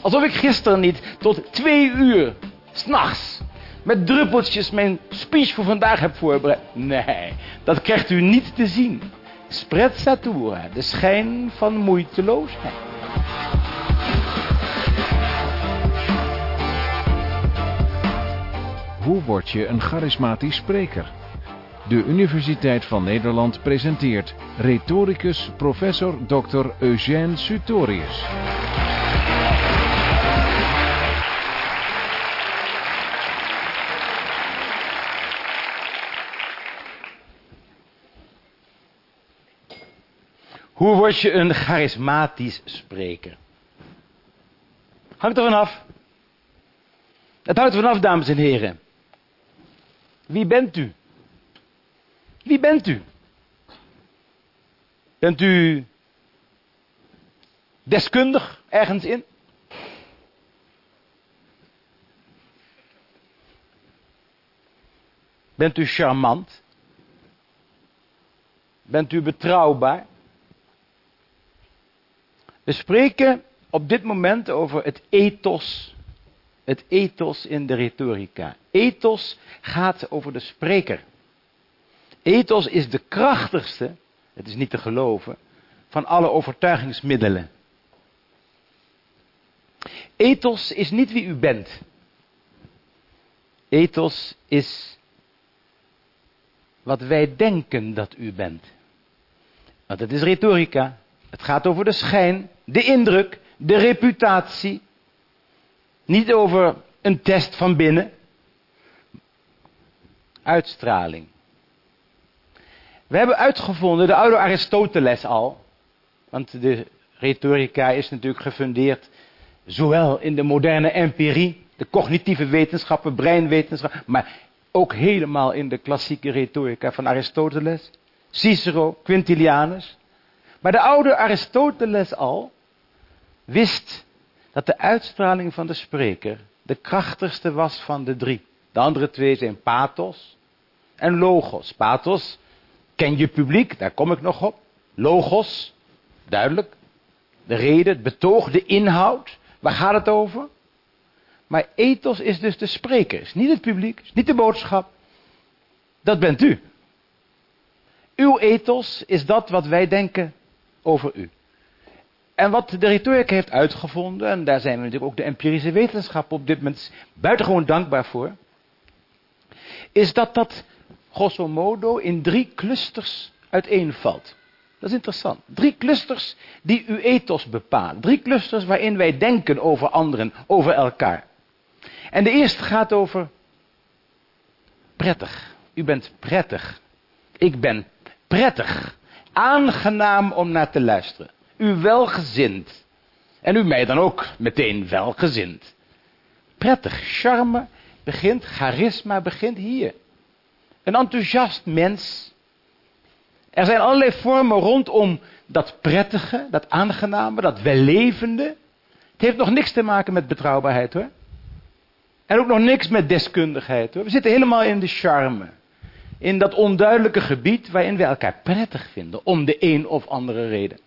Alsof ik gisteren niet tot twee uur, s'nachts, met druppeltjes mijn speech voor vandaag heb voorbereid. Nee, dat krijgt u niet te zien. Sprezzatura, de schijn van moeiteloosheid. Hoe word je een charismatisch spreker? De Universiteit van Nederland presenteert retoricus professor Dr. Eugène Sutorius. Hoe word je een charismatisch spreker? Hangt er vanaf. Het hangt er vanaf, dames en heren. Wie bent u? Wie bent u? Bent u deskundig ergens in? Bent u charmant? Bent u betrouwbaar? We spreken op dit moment over het ethos. Het ethos in de retorica. Ethos gaat over de spreker. Ethos is de krachtigste, het is niet te geloven, van alle overtuigingsmiddelen. Ethos is niet wie u bent. Ethos is wat wij denken dat u bent. Want het is retorica. Het gaat over de schijn, de indruk, de reputatie. Niet over een test van binnen. Uitstraling. We hebben uitgevonden, de oude Aristoteles al, want de retorica is natuurlijk gefundeerd zowel in de moderne empirie, de cognitieve wetenschappen, breinwetenschappen, maar ook helemaal in de klassieke retorica van Aristoteles, Cicero, Quintilianus. Maar de oude Aristoteles al wist dat de uitstraling van de spreker de krachtigste was van de drie. De andere twee zijn pathos en logos. Pathos ken je publiek, daar kom ik nog op. Logos, duidelijk. De reden, het betoog, de inhoud. Waar gaat het over? Maar ethos is dus de spreker. Is niet het publiek, is niet de boodschap. Dat bent u. Uw ethos is dat wat wij denken over u. En wat de retorica heeft uitgevonden, en daar zijn we natuurlijk ook de empirische wetenschap op dit moment buitengewoon dankbaar voor, is dat dat grosso modo in drie clusters uiteenvalt. Dat is interessant. Drie clusters die uw ethos bepalen. Drie clusters waarin wij denken over anderen, over elkaar. En de eerste gaat over prettig. U bent prettig. Ik ben prettig. Aangenaam om naar te luisteren. U welgezind. En u mij dan ook meteen welgezind. Prettig. Charme begint, charisma begint hier. Een enthousiast mens. Er zijn allerlei vormen rondom dat prettige, dat aangename, dat wellevende. Het heeft nog niks te maken met betrouwbaarheid hoor. En ook nog niks met deskundigheid hoor. We zitten helemaal in de charme. In dat onduidelijke gebied waarin we elkaar prettig vinden. Om de een of andere reden.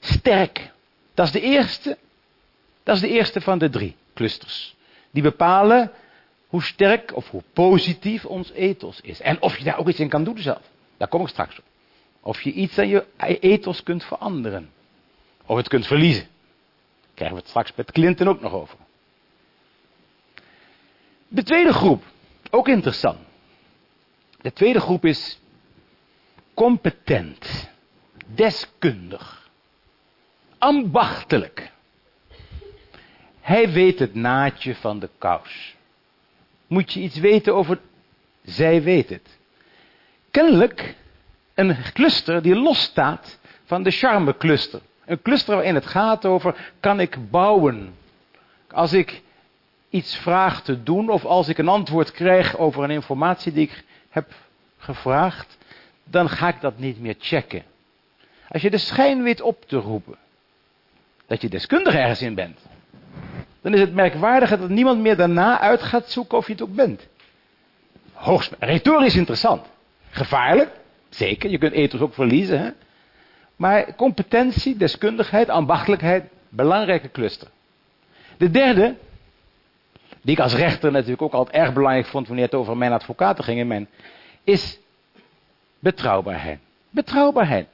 Sterk. Dat is de eerste. Dat is de eerste van de drie clusters. Die bepalen hoe sterk of hoe positief ons ethos is. En of je daar ook iets in kan doen zelf. Daar kom ik straks op. Of je iets aan je ethos kunt veranderen. Of het kunt verliezen. Daar krijgen we het straks met Clinton ook nog over. De tweede groep, ook interessant. De tweede groep is competent, deskundig, ambachtelijk. Hij weet het naadje van de kous. Moet je iets weten over... Zij weet het. Kennelijk een cluster die losstaat van de charme-cluster. Een cluster waarin het gaat over, kan ik bouwen? Als ik iets vraag te doen of als ik een antwoord krijg over een informatie die ik heb gevraagd, dan ga ik dat niet meer checken. Als je de schijn weet op te roepen, dat je deskundig ergens in bent, dan is het merkwaardig dat niemand meer daarna uit gaat zoeken of je het ook bent. Hoogst retorisch interessant. Gevaarlijk, zeker, je kunt ethos ook verliezen. Hè? Maar competentie, deskundigheid, ambachtelijkheid, belangrijke cluster. De derde, die ik als rechter natuurlijk ook altijd erg belangrijk vond wanneer het over mijn advocaten ging, is betrouwbaarheid. Betrouwbaarheid.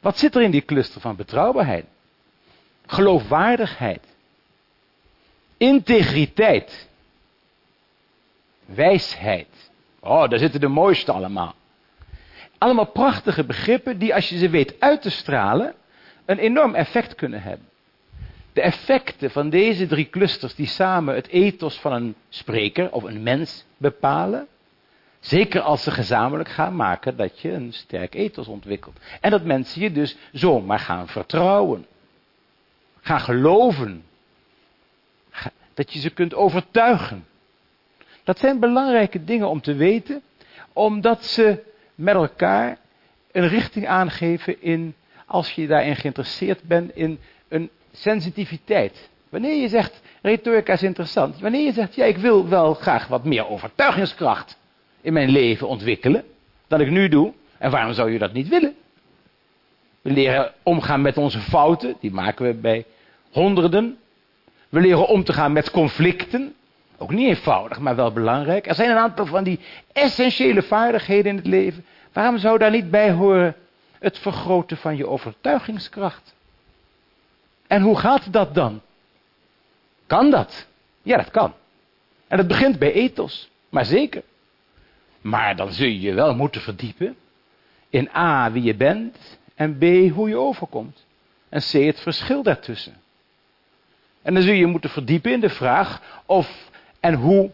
Wat zit er in die cluster van betrouwbaarheid? Geloofwaardigheid. Integriteit. Wijsheid. Oh, daar zitten de mooiste allemaal. Allemaal prachtige begrippen die als je ze weet uit te stralen, een enorm effect kunnen hebben. De effecten van deze drie clusters die samen het ethos van een spreker of een mens bepalen, zeker als ze gezamenlijk gaan maken dat je een sterk ethos ontwikkelt. En dat mensen je dus zomaar gaan vertrouwen. Gaan geloven. Dat je ze kunt overtuigen. Dat zijn belangrijke dingen om te weten, omdat ze met elkaar een richting aangeven in, als je daarin geïnteresseerd bent, in een sensitiviteit. Wanneer je zegt, retorica is interessant. Wanneer je zegt, ja, ik wil wel graag wat meer overtuigingskracht in mijn leven ontwikkelen, dan ik nu doe. En waarom zou je dat niet willen? We leren omgaan met onze fouten, die maken we bij honderden. We leren om te gaan met conflicten. Ook niet eenvoudig, maar wel belangrijk. Er zijn een aantal van die essentiële vaardigheden in het leven. Waarom zou daar niet bij horen het vergroten van je overtuigingskracht? En hoe gaat dat dan? Kan dat? Ja, dat kan. En dat begint bij ethos, maar zeker. Maar dan zul je je wel moeten verdiepen in A, wie je bent, en B, hoe je overkomt. En C, het verschil daartussen. En dan zul je moeten verdiepen in de vraag of en hoe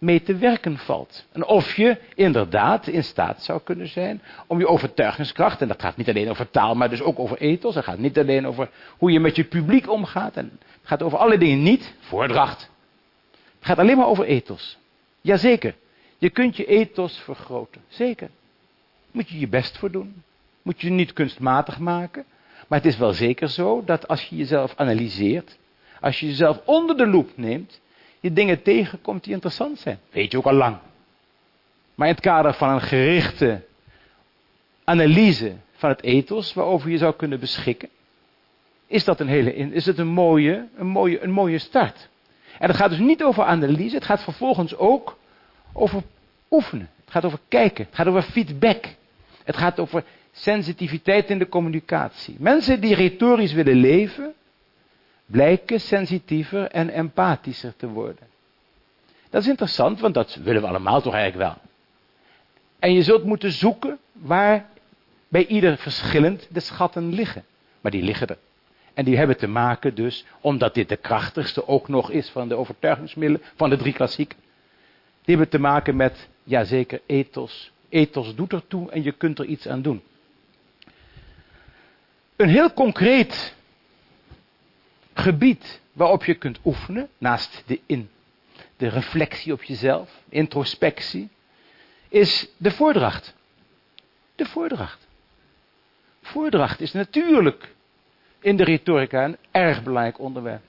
daarmee te werken valt. En of je inderdaad in staat zou kunnen zijn om je overtuigingskracht, en dat gaat niet alleen over taal, maar dus ook over ethos, het gaat niet alleen over hoe je met je publiek omgaat, en het gaat over alle dingen niet, voordracht. Het gaat alleen maar over ethos. Jazeker, je kunt je ethos vergroten, zeker. Moet je je best voor doen. Moet je niet kunstmatig maken. Maar het is wel zeker zo dat als je jezelf analyseert, als je jezelf onder de loep neemt, je dingen tegenkomt die interessant zijn. Weet je ook al lang. Maar in het kader van een gerichte analyse van het ethos waarover je zou kunnen beschikken, is dat een hele, is het een mooie, een mooie, een mooie start. En het gaat dus niet over analyse, het gaat vervolgens ook over oefenen. Het gaat over kijken, het gaat over feedback. Het gaat over sensitiviteit in de communicatie. Mensen die retorisch willen leven, blijken sensitiever en empathischer te worden. Dat is interessant, want dat willen we allemaal toch eigenlijk wel. En je zult moeten zoeken waar bij ieder verschillend de schatten liggen. Maar die liggen er. En die hebben te maken dus, omdat dit de krachtigste ook nog is van de overtuigingsmiddelen, van de drie klassieken. Die hebben te maken met, ja zeker, ethos. Ethos doet ertoe en je kunt er iets aan doen. Een heel concreet gebied waarop je kunt oefenen, naast de, in, de reflectie op jezelf, introspectie, is de voordracht. De voordracht. Voordracht is natuurlijk in de retorica een erg belangrijk onderwerp.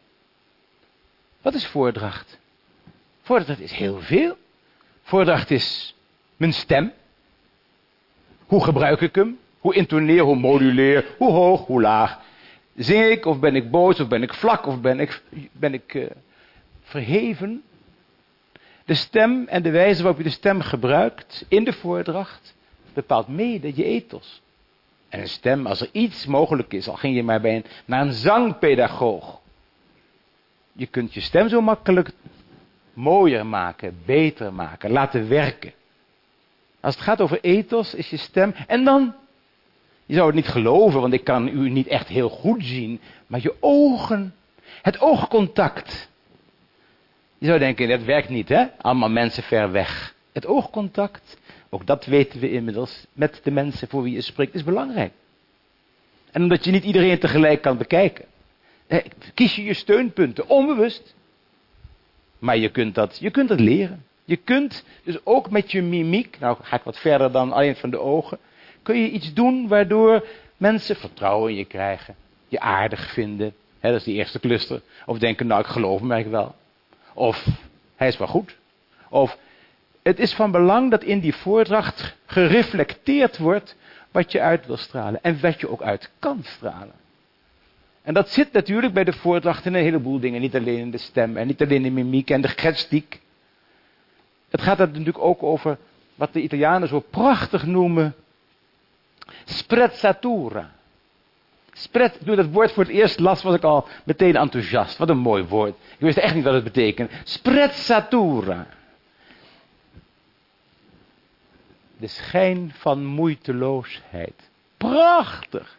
Wat is voordracht? Voordracht is heel veel. Voordracht is mijn stem. Hoe gebruik ik hem? Hoe intoneer, hoe moduleer, hoe hoog, hoe laag. Zing ik, of ben ik boos, of ben ik vlak, of ben ik, ben ik uh, verheven? De stem en de wijze waarop je de stem gebruikt in de voordracht bepaalt mede je ethos. En een stem, als er iets mogelijk is, al ging je maar bij een, naar een zangpedagoog. Je kunt je stem zo makkelijk mooier maken, beter maken, laten werken. Als het gaat over ethos, is je stem. En dan je zou het niet geloven, want ik kan u niet echt heel goed zien. Maar je ogen, het oogcontact. Je zou denken, dat werkt niet hè, allemaal mensen ver weg. Het oogcontact, ook dat weten we inmiddels, met de mensen voor wie je spreekt, is belangrijk. En omdat je niet iedereen tegelijk kan bekijken. Kies je je steunpunten, onbewust. Maar je kunt dat, je kunt dat leren. Je kunt dus ook met je mimiek, nou ga ik wat verder dan alleen van de ogen kun je iets doen waardoor mensen vertrouwen in je krijgen. Je aardig vinden. dat is die eerste cluster. Of denken, nou ik geloof hem eigenlijk wel. Of hij is wel goed. Of het is van belang dat in die voordracht gereflecteerd wordt wat je uit wil stralen. En wat je ook uit kan stralen. En dat zit natuurlijk bij de voordracht in een heleboel dingen. Niet alleen in de stem en niet alleen in de mimiek en de gestiek. Het gaat natuurlijk ook over wat de Italianen zo prachtig noemen sprezzatura. Spret, toen dat woord voor het eerst las, was ik al meteen enthousiast. Wat een mooi woord. Ik wist echt niet wat het betekent. Sprezzatura. De schijn van moeiteloosheid. Prachtig.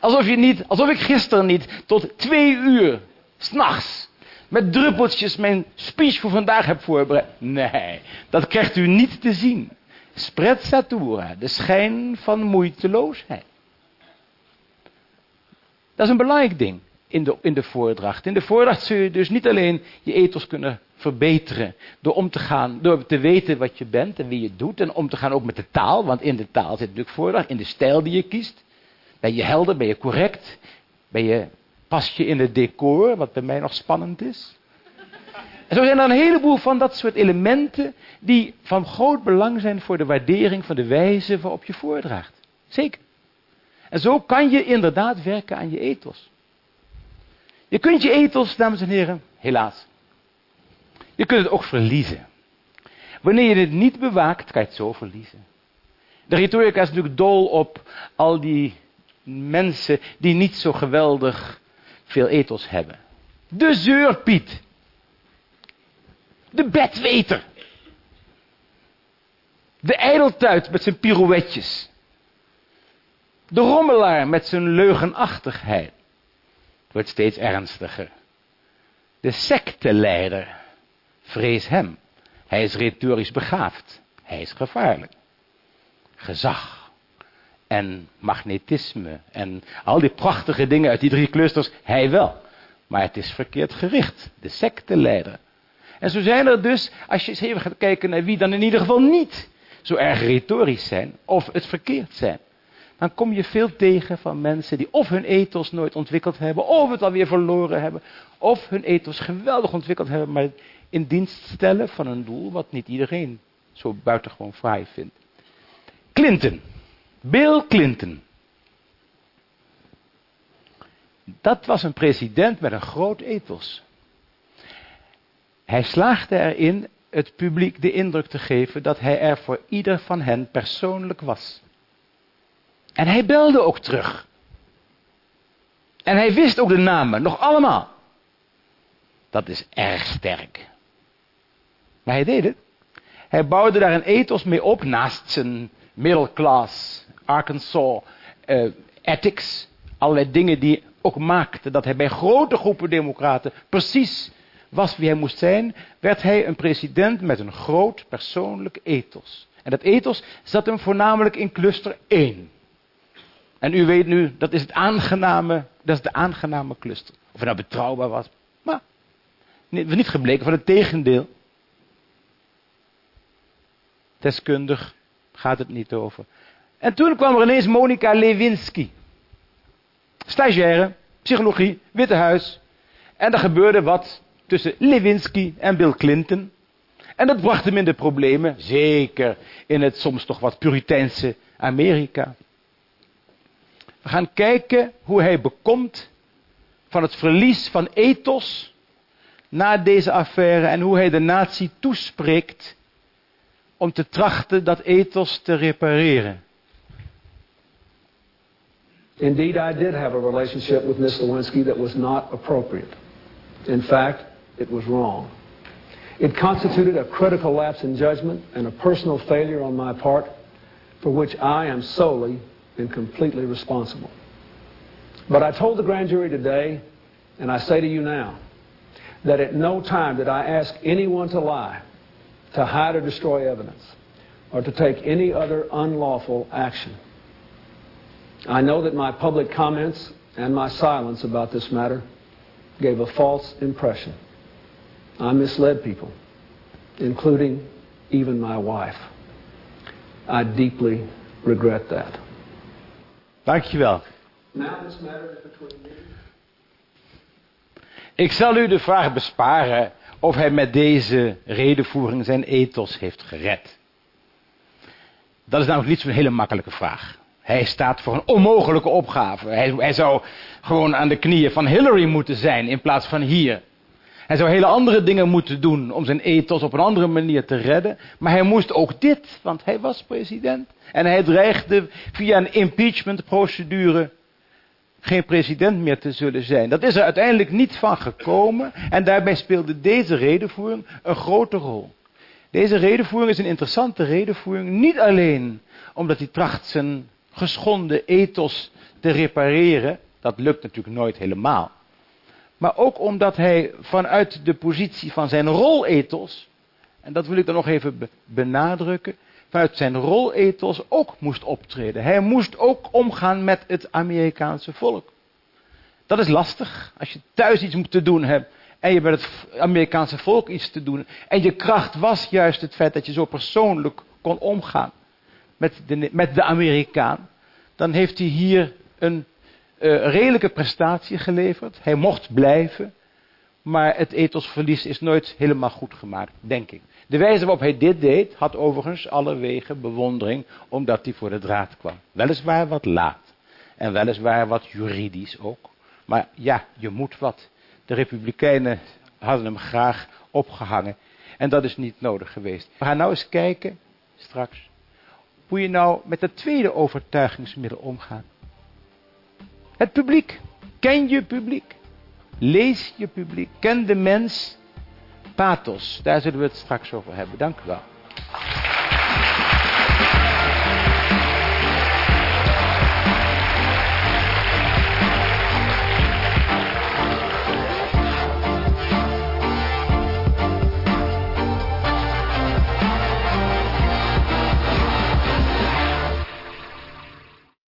Alsof, je niet, alsof ik gisteren niet tot twee uur, s'nachts, met druppeltjes mijn speech voor vandaag heb voorbereid. Nee, dat krijgt u niet te zien. Sprezzatura, de schijn van moeiteloosheid. Dat is een belangrijk ding in de, in de voordracht. In de voordracht zul je dus niet alleen je ethos kunnen verbeteren door om te gaan, door te weten wat je bent en wie je doet en om te gaan ook met de taal, want in de taal zit natuurlijk voordracht, in de stijl die je kiest. Ben je helder, ben je correct, ben je, pas je in het decor, wat bij mij nog spannend is. En zo zijn er een heleboel van dat soort elementen die van groot belang zijn voor de waardering van de wijze waarop je voordraagt. Zeker. En zo kan je inderdaad werken aan je ethos. Je kunt je ethos, dames en heren, helaas. Je kunt het ook verliezen. Wanneer je het niet bewaakt, kan je het zo verliezen. De retorica is natuurlijk dol op al die mensen die niet zo geweldig veel ethos hebben. De zeurpiet. De bedweter. De ijdeltuit met zijn pirouetjes. De rommelaar met zijn leugenachtigheid. Het wordt steeds ernstiger. De secteleider. Vrees hem. Hij is retorisch begaafd. Hij is gevaarlijk. Gezag. En magnetisme. En al die prachtige dingen uit die drie clusters. Hij wel. Maar het is verkeerd gericht. De secteleider. En zo zijn er dus, als je eens even gaat kijken naar wie dan in ieder geval niet zo erg retorisch zijn. Of het verkeerd zijn dan kom je veel tegen van mensen die of hun ethos nooit ontwikkeld hebben, of het alweer verloren hebben, of hun ethos geweldig ontwikkeld hebben, maar in dienst stellen van een doel wat niet iedereen zo buitengewoon fraai vindt. Clinton. Bill Clinton. Dat was een president met een groot ethos. Hij slaagde erin het publiek de indruk te geven dat hij er voor ieder van hen persoonlijk was. En hij belde ook terug. En hij wist ook de namen, nog allemaal. Dat is erg sterk. Maar hij deed het. Hij bouwde daar een ethos mee op, naast zijn middle class, Arkansas, uh, ethics. Allerlei dingen die ook maakten dat hij bij grote groepen democraten precies was wie hij moest zijn, werd hij een president met een groot persoonlijk ethos. En dat ethos zat hem voornamelijk in cluster 1. En u weet nu, dat is het aangename, dat is de aangename cluster. Of het nou betrouwbaar was. Maar, niet gebleken van het tegendeel. Deskundig gaat het niet over. En toen kwam er ineens Monica Lewinsky. Stagiaire, psychologie, Witte Huis. En er gebeurde wat tussen Lewinsky en Bill Clinton. En dat bracht hem in de problemen, zeker in het soms toch wat puriteinse Amerika. We gaan kijken hoe hij bekomt van het verlies van ethos na deze affaire en hoe hij de natie toespreekt om te trachten dat ethos te repareren. Indeed, I did have a relationship with Miss Lewinsky that was not appropriate. In fact, it was wrong. It constituted a critical lapse in judgment and a personal failure on my part for which I am solely and completely responsible. But I told the grand jury today, and I say to you now, that at no time did I ask anyone to lie, to hide or destroy evidence, or to take any other unlawful action. I know that my public comments and my silence about this matter gave a false impression. I misled people, including even my wife. I deeply regret that. Dankjewel. Ik zal u de vraag besparen of hij met deze redenvoering zijn ethos heeft gered. Dat is namelijk niet zo'n hele makkelijke vraag. Hij staat voor een onmogelijke opgave. Hij, hij zou gewoon aan de knieën van Hillary moeten zijn in plaats van hier. Hij zou hele andere dingen moeten doen om zijn ethos op een andere manier te redden. Maar hij moest ook dit, want hij was president. En hij dreigde via een impeachmentprocedure geen president meer te zullen zijn. Dat is er uiteindelijk niet van gekomen. En daarbij speelde deze redenvoering een grote rol. Deze redenvoering is een interessante redenvoering. Niet alleen omdat hij tracht zijn geschonden ethos te repareren. Dat lukt natuurlijk nooit helemaal. Maar ook omdat hij vanuit de positie van zijn rolethos, en dat wil ik dan nog even benadrukken, vanuit zijn rolethos ook moest optreden. Hij moest ook omgaan met het Amerikaanse volk. Dat is lastig als je thuis iets moet te doen hebt en je met het Amerikaanse volk iets te doen. En je kracht was juist het feit dat je zo persoonlijk kon omgaan met de, met de Amerikaan. Dan heeft hij hier een uh, redelijke prestatie geleverd. Hij mocht blijven. Maar het ethosverlies is nooit helemaal goed gemaakt, denk ik. De wijze waarop hij dit deed, had overigens alle wegen bewondering, omdat hij voor de draad kwam. Weliswaar wat laat. En weliswaar wat juridisch ook. Maar ja, je moet wat. De Republikeinen hadden hem graag opgehangen. En dat is niet nodig geweest. We gaan nou eens kijken, straks, hoe je nou met het tweede overtuigingsmiddel omgaat. Het publiek. Ken je publiek. Lees je publiek. Ken de mens. Pathos. Daar zullen we het straks over hebben. Dank u wel.